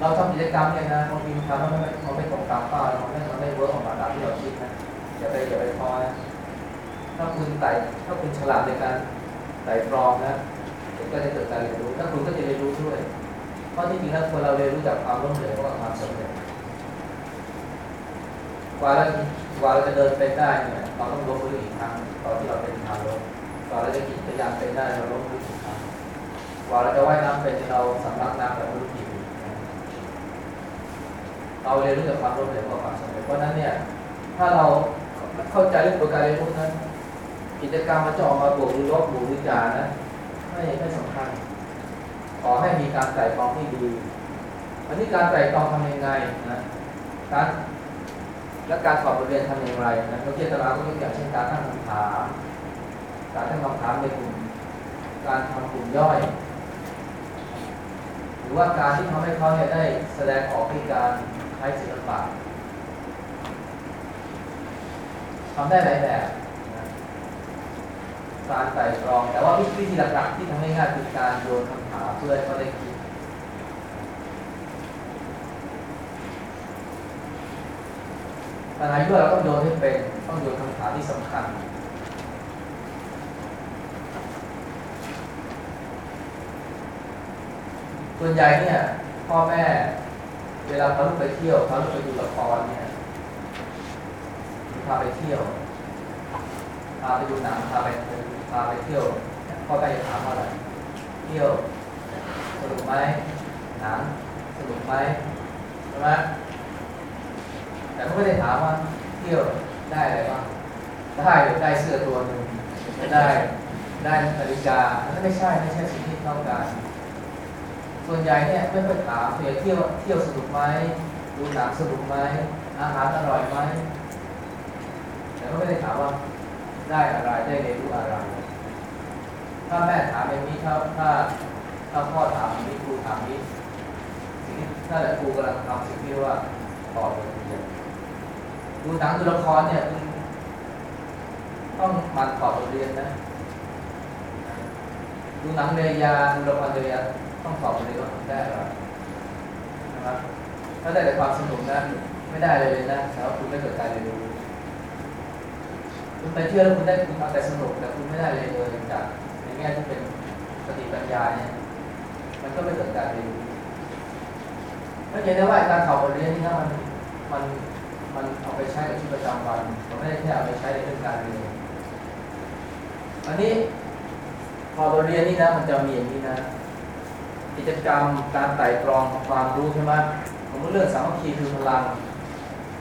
เราทำกิจกรรมเนี่ยนะบางทีมันทำแล้วมันไม่ไม่ตรงตามเป้ามันไม่มันไม่เวิร์กออกมาตามที่เราคิดนะอย่าไปอย่าไปพอนะ ถ้าคุณไต่ถ้าคุณฉลาดในการไต่ตรองนะก็จะเกิดการเรียนรู้ ถ้าคุณก็จะเรียนรู้ด้วย เพราะที่จริงแล้วคนเราเรียนรู้จากความล้มเหลวกับความสำเร็จกว่าเรากว่าเราจะเดินไปได้เนี่ยเราต้องล้มมืออีกครั้งตอนที่เราเป็นทางล้มกว่าเราจะขี่จักรยานเป็นได้เราล้มมืออีกครั้งกว่าเราจะว่ายน้ำเป็นเราสำลักน้ำแบบไม่รู้กี่เราเรียนรู้จากความล้มเหลวกับความสำเร็จเพราะนั้นเนี่ย ถ้าเราเข้าใจเรื่องกระบวนการเรียนรู้นั้น กิจกรรมมันจะออกมาบวกหรือลบบวกหรือจานะไม่ไม่สำคัญ ขอให้มีการไต่ตองที่ดี อันนี้การไต่ตองทำยังไงนะการและการสอบบทเรียนทำอย่างไรนะเมื่อกี้ตาราก็ยกอย่างเช่นการตั้งคำถามการตั้งคำถามในกลุ่ม การทำกลุ่มย่อย หรือว่าการที่ทำให้เขาเนี่ยได้แสดงออกด้วยการใช้ศิลปะทำได้หลายแบบ การไต่ตรอง แต่ว่าวิธีหลักๆที่ทำให้ง่ายคือการโยนคำถามเพื่อให้เขาได้คิดปัญหายั่วเราต้องโยนให้เป็นต้องโยนคำถามที่สำคัญส่วนใหญ่เนี่ย พ่อแม่ เวลาพาลูกไปเที่ยวพาลูกไปดูละครเนี่ยพาไปเที่ยวพาไปดูหนังพาไป พาไปเที่ยวพ่อแม่จะถามว่าอะไรเที่ยวสนุกไหมหนังสนุกไหมใช่ไหมแต่เขาไม่ได้ถามว่าเที่ยวได้อะไรบ้างได้ได้เสื้อตัวหนึ่งได้ได้นาฬิกาอันนั้นไม่ใช่ไม่ใช่สิ่งที่ต้องการ ส่วนใหญ่เนี่ยไม่ค่อยถามเที่ยวเที่ยวเที่ยวสนุกไหมดูหนังสนุกไหมอาหารอร่อยไหมแต่ก็ไม่ได้ถามว่าได้อะไรได้เรียนรู้อะไร ถ้าแม่ถามอย่างนี้ถ้าถ้าถ้าพ่อถามอย่างนี้ครูถามนี้สิ่งที่นั่นแหละครูกำลังทำสิ่งที่เรียกว่าต่อบบทเรียนดูหนังดูละครเนี่ยคุณต้องมันตอบบทเรียนนะดูหนังเรียาดูละครเรียาต้องตอบเรียนว่าคุณได้อะไรนะครับถ้าได้แต่ความสนุกนะไม่ได้เลยนะแต่ว่าคุณไม่เกิดการเรียนรู้คุณไปเที่ยวแล้วคุณได้คุณเอาแต่สนุกแต่คุณไม่ได้เลยเลยจาก แง่ที่เป็นสติปัญญาเนี่ย มันก็ไม่เกิดการเรียนรู้เพราะฉะนั้ว่าการตอบบทเรียนนี่นะมันมันมันเอาไปใช้กับชีวิตประจำวันมันไม่ได้แค่เอาไปใช้ในเรื่องการเรียนอันนี้พอเราเรียนนี่นะ มันจะมีอย่างนี้นะ กิจกรรมการไต่ตรองความรู้ใช่ไหมผมว่าเรื่องสามัคคีคือพลัง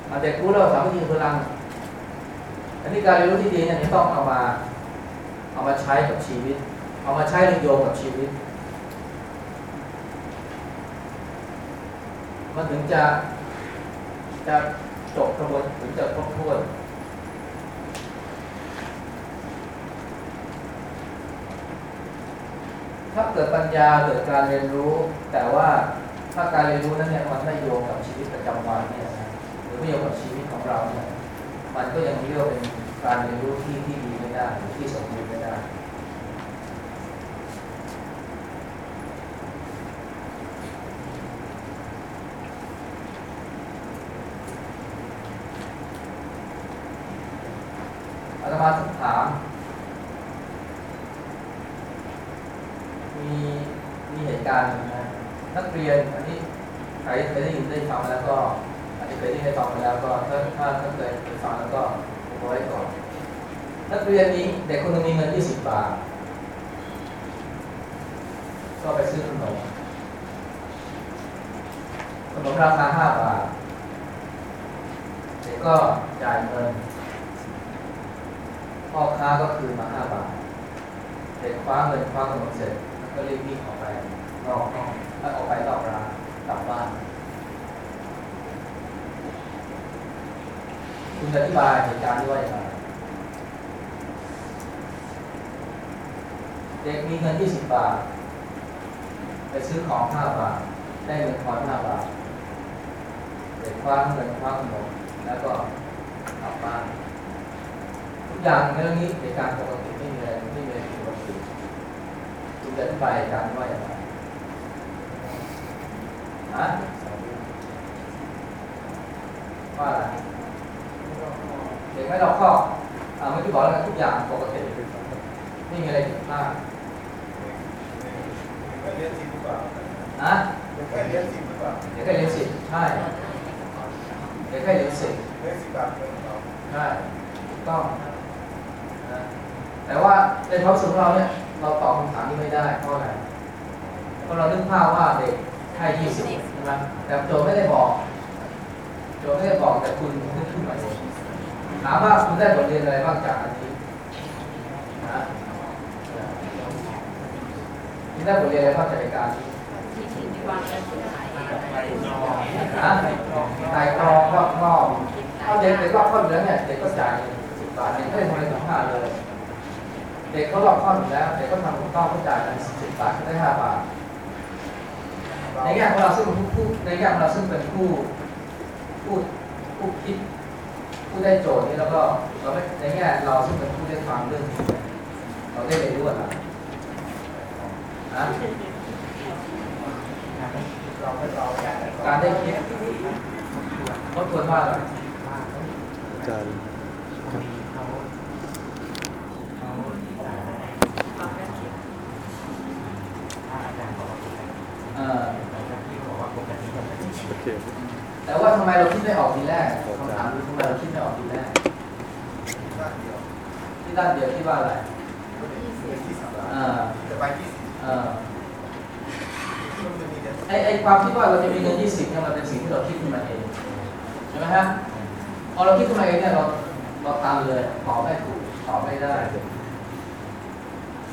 อาเด็กรู้แล้วสามัคคีคือพลัง อันนี้การเรียนรู้ที่ดีเนี่ยต้องเอามา เอามาใช้กับชีวิต เอามาใช้โยงกับชีวิต มันถึงจะจะจบกระบวนถึงจะครบถ้วนถ้าเกิดปัญญาเกิดการเรียนรู้ แต่ว่าถ้าการเรียนรู้นั้นเนี่ยมันไม่โยงกับชีวิตประจำวันเนี่ยหรือไม่โยงกับชีวิตของเราเนี่ยมันก็ยังเรียกว่าเป็นการเรียนรู้ที่ที่ดีไม่ได้หรือที่สมบูรณ์ ไม่ได้อาตมาถาม มีมีเหตุการณ์นะนักเรียนอันนี้ใครเคยได้ยินได้ฟังแล้วก็อาจจะเคยได้ยินได้ฟังมาแล้วก็ถ้าถ้าถ้าเคยได้ฟังแล้วก็เอาไว้ก่อน นักเรียนนี้เด็กคนหนึงมีเงิน20บาท ก็ไปซื้อขนมขนมราคา5บาทเด็กก็จ่ายเงิน พ่อค้าก็คืนมา5บาทเด็กคว้าเงินคว้าขนมเสร็จก็รีบวิ่งออกไปนอกห้องแล้วออกไปนอกร้านกลับบ้าน คุณจะอธิบายเหตุการณ์นี้ว่าอย่างไรเด็กมีเงิน20บบาท ไปซื้อของ5บาท ได้เงินทอน5บาท เด็กคว้าเงินคว้าขนมแล้วก็กลับบ้าน อย่างในเรื่องนี้เหตุการปกติไม่มีอะไรไม่มีอะไรผิดปกติคุณจะอธิบายเหตุการณ์นี้ว่าอย่างไรฮะว่าอะไรเด็กไม่รอบคอบอ่าเมื่อกี้บอกแล้วทุกอย่างปกติไม่มีอะไรผิดพลาดเลี้ยงสิบหรือเปล่านะแค่เลี้ยงสิบหรือเปล่าเด็กแค่เรียนสิบใช่เด็กแค่เรียนสิบเลี้ยงสิบบาทเองใช่ถูกต้อง นะแต่ว่าในความรู้สึกของเราเนี่ยเราตอบคำถามนี้ไม่ได้เพราะอะไรเพราะเรานึกภาพว่าเด็กให้ยี่สิบใช่ไหมแต่โจทย์ไม่ได้บอก โจทย์ไม่ได้บอกแต่คุณนึกขึ้นมาเองถามว่าคุณได้บทเรียนอะไรบ้างจากอันนี้นะคุณได้บทเรียนอะไรบ้างจากเหตุการณ์นี้ที่ถึงในวันนั้นที่หายไปนะไต่ตรองรอบรอบถ้าเด็กเด็กรอบครอบอยู่แล้วเนี่ยเด็กก็จ่ายสิบ บาทเด็กไม่ได้ทำอะไรถึงห้าเลย เด็กเขารอบครอบอยู่แล้ว เด็กก็ทำถูกต้องเขาจ่ายกันสิบบาทได้ห้าบาท ในแง่ของเราซึ่งเป็นผู้ในแง่ของเราซึ่งเป็นผู้ผู้ผู้คิดผู้ได้โจทย์นี้แล้วก็เราไม่ในแง่เราซึ่งเป็นผู้ได้ฟังเรื่องเราได้เรียนรู้อะไรนะเราไม่เราแค่การได้คิดทบทวนว่าอะไรจารย์ เขาเขา ความเป็นจริง ถ้าอาจารย์บอกว่าปกติ เอ่อ อาจารย์ที่บอกว่าปกติก็ไม่ได้ โอเค แต่ว่าทำไมเราคิดไม่ออกทีแรกคำถามคือทำไมเราคิดไม่ออกทีแรกด้านเดียวที่ด้านเดียวคิดว่าอะไรก็เป็นที่สิบล้านอ่าแต่ไปที่สิบเอ่อมันจะมีแต่ไอไอความคิดว่าเราจะมีเงิน20เนี่ยมันเป็นสิ่งที่เราคิดขึ้นมาเองใช่ไหมฮะพอเราคิดขึ้นมาเองเนี่ยเราเราตามเลยตอบไม่ถูกตอบไม่ได้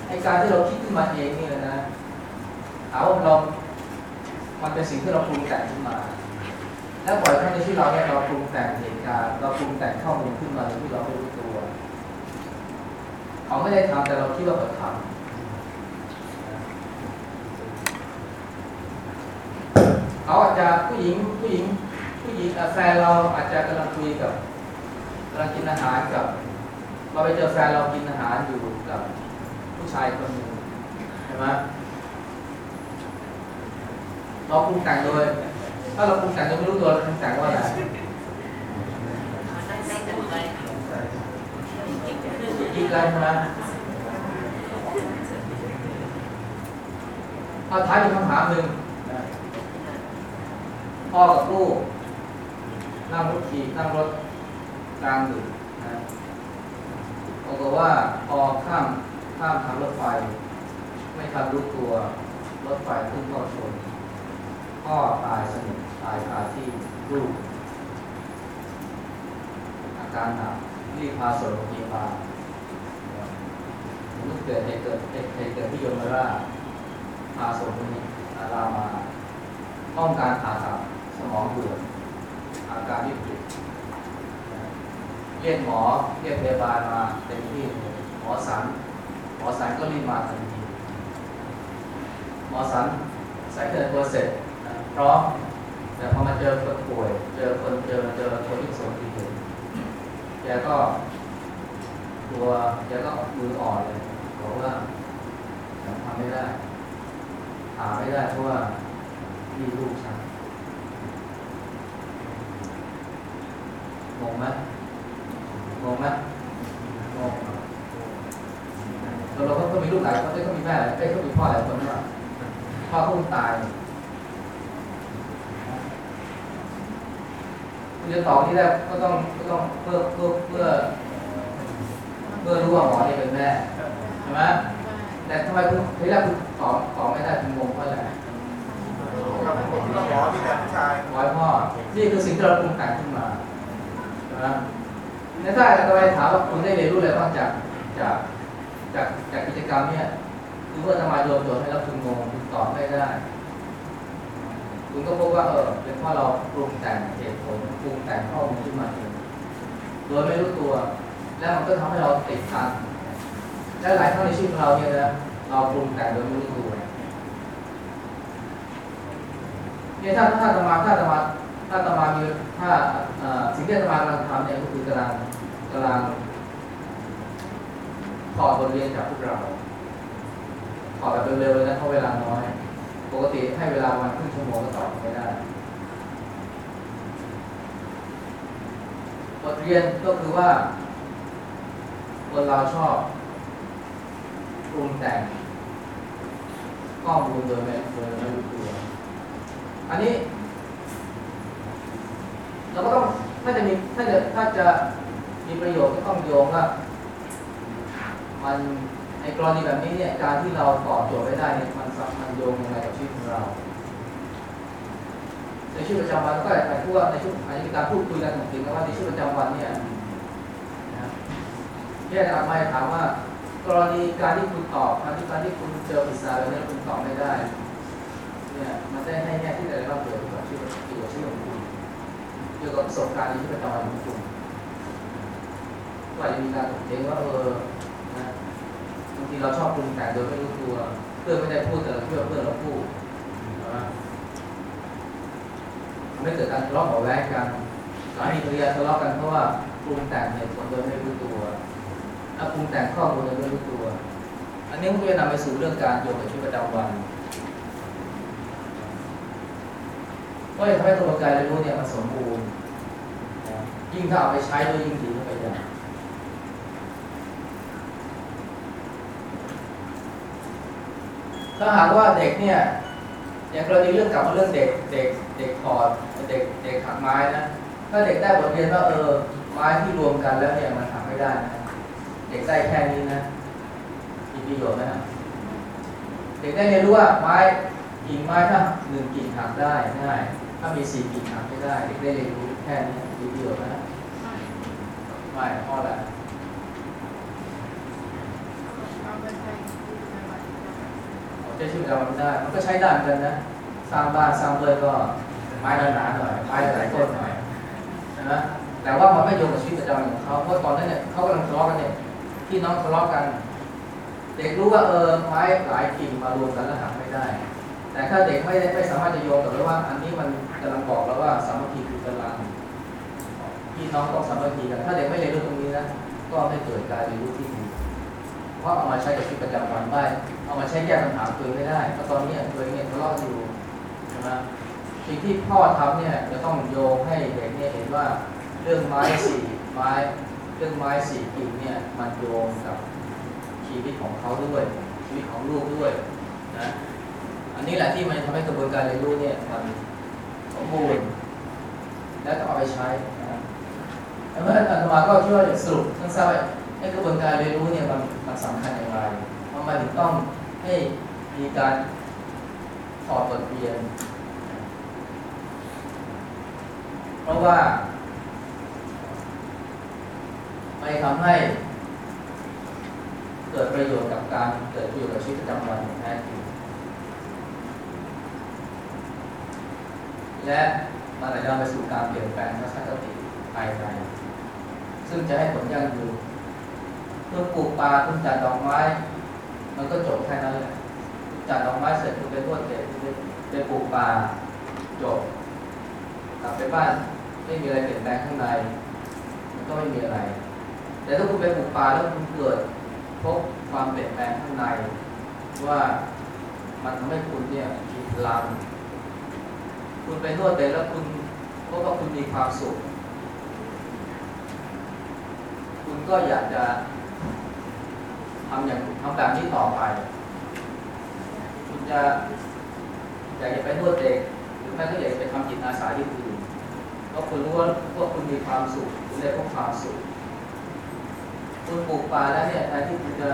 ไอการที่เราคิดขึ้นมาเองนี่นะเอาเรา มันเป็นสิ่งที่เราปรุงแต่งขึ้นมา และบ่อยครั้งในชีวเราเนี่ยเราปรุงแต่งเหตุการณ์เราปรุงแต่งข้อมูลขึ้นมาโดยที่เราไม่รู้ตัวเขาไม่ได้ทำแต่เราคิดว่าเขาทำเขาอาจจะผู้หญิงผู้หญิงผู้หญิงแฟนเราอาจจะกำลังคุยกับกำลังกินอาหารกับ เราไปเจอแฟนเรากินอาหารอยู่กับผู้ชายคนหนึ่งใช่ไหมเราปรุงแต่งโดย ถ้าเราปรุงแต่งโดยไม่รู้ตัวเราปรุงแต่งว่าอะไรมันได้แต่ไริงๆคิดได้ใช่ไหมเอาท้ายอีกคำถามหนึ่งพ่อกับลูกนั่งรถขี่นั่งรถกลางดึกนะปรากว่าพอข้ามข้ามทางรถไฟ ไม่ทันรู้ตัว รถไฟพุ่งเข้าชนพ่อตายสนิท ตายคาที่ลูกอาการหนักรีบพาส่งโรงพยาบาลมื่อเกิดเหตุเกิดเหตุเกิดที่ยมราชพาส่งที่รามาต้องการผ่าตัดสมองด่วนอาการวิกฤตเรียกหมอเรียกพยาบาลมาเต็มที่หมอสันหมอสันก็รีบมาทันทีหมอสันใส่เครื่องตัวเสร็จพร้อม แต่พอมาเจอคนป่วย เจอคนเจอเจอคนที่สมที่เหตุแกก็ตัวแกก็มืออ่อนเลยบอกว่าฉันทำไม่ได้หาไม่ได้เพราะว่ามีลูกฉันงงไหมงงไหมงงเราเราก็มีลูกหลายคนได้ก็มีแม่หลายเอ้ยก็มีพ่อหลายคนว่าพ่อเขาเพิ่งตาย คุณ จะตอบที่แรกก็ต้องก็ต้องเพื่อเพื่อเพื่อเพื่อรู้ว่าหมอเนี่ยเป็นแม่ใช่ไหมแต่ทำไมคุณทีแรกคุณตอบตอบไม่ได้คุณงงเพราะอะไรครับผมก็หมอมีแต่ผู้ชายร้อยพ่อนี่คือสิ่งที่เราปรุงแต่งขึ้นมาใช่ไหมแล้วถ้าอาจารย์ไปถามว่าคุณได้เรียนรู้อะไรบ้างจากจากจากจากกิจกรรมเนี่ยคือเมื่อทำไมโยนโยนให้แล้วคุณงงคุณตอบไม่ได้ คุณก็พบว่าเออเป็นเพราะเราปรุงแต่งเหตุผลปรุงแต่งข้อมูลขึ้นมาเองโดยไม่รู้ตัว แล้วมันก็ทำให้เราติดตันและหลายครั้งในชีวิตของเราเนี่ยนะเราปรุงแต่งโดยไม่รู้ตัวเนี่ยถ้าถ้าตมาถ้าตมาถ้าตมามีถ้าสิ่งที่ตมากำลังทำเนี่ยก็คือกำลังกำลังถอดบทเรียนจากพวกเราถอดแบบเร็วๆเลยนะเพราะเวลาน้อย กติให้เวลาประมาณครึ่งชั่วโมงก็ตอบไม่ได้บทเรียนก็คือว่า คนเราชอบปรุงแต่งข้อมูลโดยไม่โดยไม่รู้ตัวอันนี้ เราก็ต้องถ้าจะมีถ้าจะถ้าจะมีประโยชน์ก็ต้องโยงว่ามันในกรณีแบบนี้เนี่ยการที่เราตอบโจทย์ไม่ได้เนี่ยมัน สัมพันธ์โยงยังไงกับชีวิตของเรา ในชีวิตประจำวันก็อาจจะพูดว่าในชีวิตอาจจการพูดคุยกันถึงว่าในชีวิตประจำวันเนี่ยนะแค่อาจมถามว่า กรณีการที่คุณตอบการที่การที่คุณเจอปริศนาแบบนี้แล้วคุณตอบไม่ได้เนี่ยมันได้ให้แง่ที่อะไรบ้างเกี่ยวกับชีวิตเกี่ยวกับชีวิตของคุณเกี่ยวกับประสบการณ์ในชีวิตประจำวันของคุณก็อาจจะมีการถกเถียงว่าเออนะบางทีเราชอบปรุงแต่งโดยไม่รู้ตัว พื่อนไม่ได้พูดแต่เราเชื่อเพื่อนเราพูดไมทำให้เกิดการทะเลาะเบาะแว้งกันสามีภรรยาทะเลาะกันเพราะว่าปรุงแต่งเหตุผลโดยไม่รู้ตัวและปรุงแต่งข้อมูลโดยไม่รู้ตัว อันนี้มันจะนำไปสู่เรื่องการโยงกับชีวิตประจำวันก็จะทำให้กระบวนการเรียนรู้เนี่ยมันสมบูรณ์นะจยิ่งถ้าเอาไปใช้ด้วยยิ่งดีเข้าไปใหญ่ ถ้าหากว่าเด็กเนี่ย อย่างกรณีเรื่องกลับมาเรื่องเด็กเด็กเด็กถอดเด็กเด็กหักไม้นะถ้าเด็กได้บทเรียนว่าเออไม้ที่รวมกันแล้วเนี่ยมันหักไม่ได้นะเด็กได้แค่นี้นะมีประโยชน์ไหมนะเด็กได้เรียนรู้ว่าไม้กิ่งไม้ถ้าหนึ่งกิ่งหักได้ง่ายถ้ามีสี่กิ่งหักไม่ได้ เด็กได้เรียนรู้แค่นี้มีประโยชน์ไหมนะไม่เพราะอะไร ใช้ชีวิตประจำวันไม่ได้มันก็ใช้ได้เหมือนกันนะสร้างบ้านสร้างเรือนก็ไม้หนาๆหน่อยไม้หลายต้นหน่อยใช่ไหมแต่ว่ามันไม่โยงกับชีวิตประจำวันของเขาเพราะตอนนั้นเนี่ยเขากำลังทะเลาะกันเนี่ยพี่น้องทะเลาะกัน เด็กรู้ว่าเออไม้หลายกิ่งมารวมกันแล้วหักไม่ได้ แต่ถ้าเด็กไม่ได้ไม่สามารถจะโยงกับว่า อันนี้มันกำลังบอกแล้วว่าสามัคคีคือกำลังพี่น้องต้องสามัคคีกันถ้าเด็กไม่เรียนรู้ตรงนี้นะก็ไม่เกิดการเรียนรู้ที่ดี ราะเอามาใช้กับชีวิตประจำวันได้ เอามาใช้แก้ปัญหาตัวเองไม่ได้เพราะตอนนี้ตัวเองเนี่ยทะเลาะกันอยู่ใช่ไหมสิ่งที่พ่อทำเนี่ยจะต้องโยงให้เด็กเนี่ยเห็นว่าเรื่องไม้สี่ไม้เรื่องไม้สี่กิ่งเนี่ยมันโยงกับชีวิตของเขาด้วย ชีวิตของลูกด้วยนะอันนี้แหละที่มันทำให้กระบวนการเรียนรู้เนี่ยมันสมบูรณ์และต้องเอาไปใช้นะแล้วเมื่ออาตมาก็คิดว่าสรุปทั้งทราบว่า ไอ้กระบวนการเรียนรู้เนี่ยมันมันสำคัญอย่างไรทำไมถึงต้องให้มีการถอดบทเรียน เพราะว่าไม่ทำให้เกิดประโยชน์กับการเกิดประโยชน์กับชีวิตประจำวันองแท้จริงและมันอาจจะนำไปสู่การเปลี่ยนแปลงทัศนคติภายในซึ่งจะให้ผลยั่งยืน เพื่อปลูกปลาคุณจัดดอกไม้ มันก็จบแค่นั้นแหละจัดดอกไม้เสร็จคุณไปนวดเสร็จคุณไปปลูกปลาจบกลับไปบ้านไม่มีอะไรเปลี่ยนแปลงข้างใน มันก็ไม่มีอะไร แต่ถ้าคุณไปปลูกปลาแล้วคุณเกิดพบความเปลี่ยนแปลงข้างใน ว่ามันทำให้คุณเนี่ยมีพลังคุณไปนวดเด็กแล้วคุณพบว่าคุณมีความสุข คุณก็อยากจะ ทำอย่างทำแบบนี้ต่อไป คุณจะอยากจะไปนวดเด็ก หรือแม้ก็อยากจะไปทำจิตอาสาที่อื่นเพราะคุณรู้ว่าพวกคุณมีความสุขคุณได้พบความสุข คุณปลูกป่าแล้วเนี่ยแทนที่คุณจะ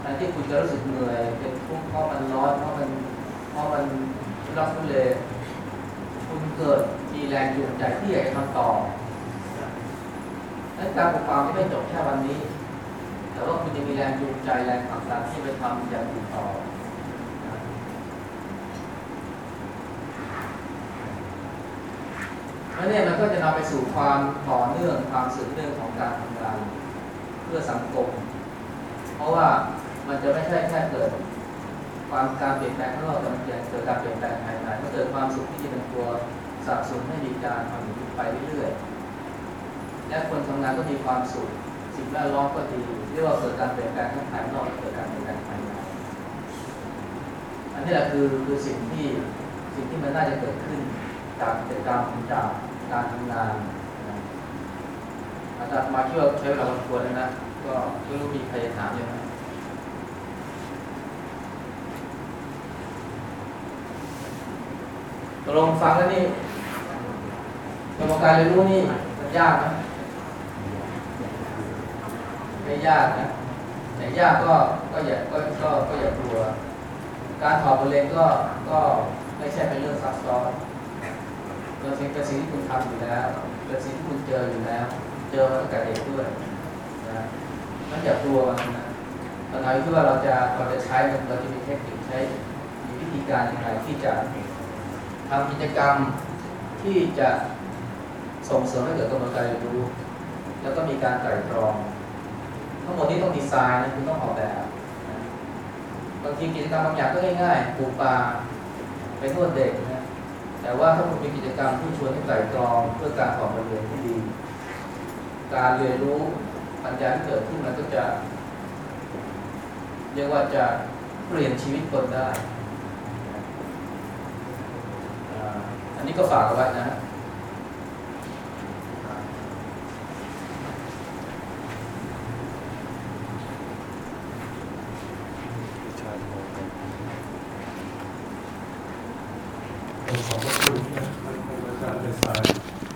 แทนที่คุณจะรู้สึกเหนื่อยเป็นทุกข์เพราะมันร้อนเพราะมันเพราะมันรักทุเลคุณเกิดมีแรงจูงใจที่อยากจะทำต่อนั้นการปลูกป่าไม่ได้จบแค่วันนี้ ว่าคุณจะมีแรงจูงใจแรงผลักดันที่ไปทำอย่างอื่นต่อแล้วเนี่ยมันก็จะนำไปสู่ความต่อเนื่องความสืบเนื่องของการทำงานเพื่อสังคม เพราะว่ามันจะไม่ใช่แค่เกิด ความการเปลี่ยนแปลงข้างนอกแต่มันจะเกิดการเปลี่ยนแปลงภายในมันเกิดความสุขที่จะเป็นตัวสนับสนุนให้มีการทำอย่านไปเรื่อยๆและคนทำงานก็มีความสุข สิ่งแวดล้อมก็ดีเรียกว่าเกิดการเปลี่ยนแปลงทั้งภายนอกและเกิดการเปลี่ยนแปลงภายในอันนี้แหละคือคือสิ่งที่สิ่งที่มันน่าจะเกิดขึ้น จากกิจกรรมจากการทำงานอาจารย์มาคิดว่าใช้เวลาพอควรแล้วนะก็ไม่รู้มีใครจะถามยังไหมตกลงฟังแล้วนี่กรรมการเรียนรู้นี่มันยากไหม ยากนะแต่ยากก็ก็อย่าก็ก็ก็อย่ากลัว การถอดบทเรียนก็ก็ไม่ใช่เป็นเรื่องซับซ้อนเป็เป็นสิ่งที่คุณทำอยู่แล้วเป็นสิ่งที่คุณเจออยู่แล้ว เจอมาตั้งแต่เด็กด้วยนะนั่นอย่ากลัวมันนะตอนนี้ที่ว่าเราจะเราจะใช้เราจะมีเทคนิคใช้มีวิธีการอย่างไรที่จะทำกิจกรรมที่จะส่งเสริมให้เกิดกระบวนการเรียนรู้ แล้วก็มีการไตร่ตรอง ทั้งหมดนี้ต้องดีไซน์นะคุณต้องออกแบบบางทีกิจกรรมบางอย่างก็ง่ายๆปลูกปลาไปนวดเด็กนะแต่ว่าถ้าคุณมีกิจกรรมที่ชวนให้ไต่ตรองเพื่อการสอบเรียนที่ดี การเรียนรู้ปัญญาที่เกิดขึ้นมันก็จะเรียกว่าจะเปลี่ยนชีวิตคนได้ อันนี้ก็ฝากเอาไว้นะ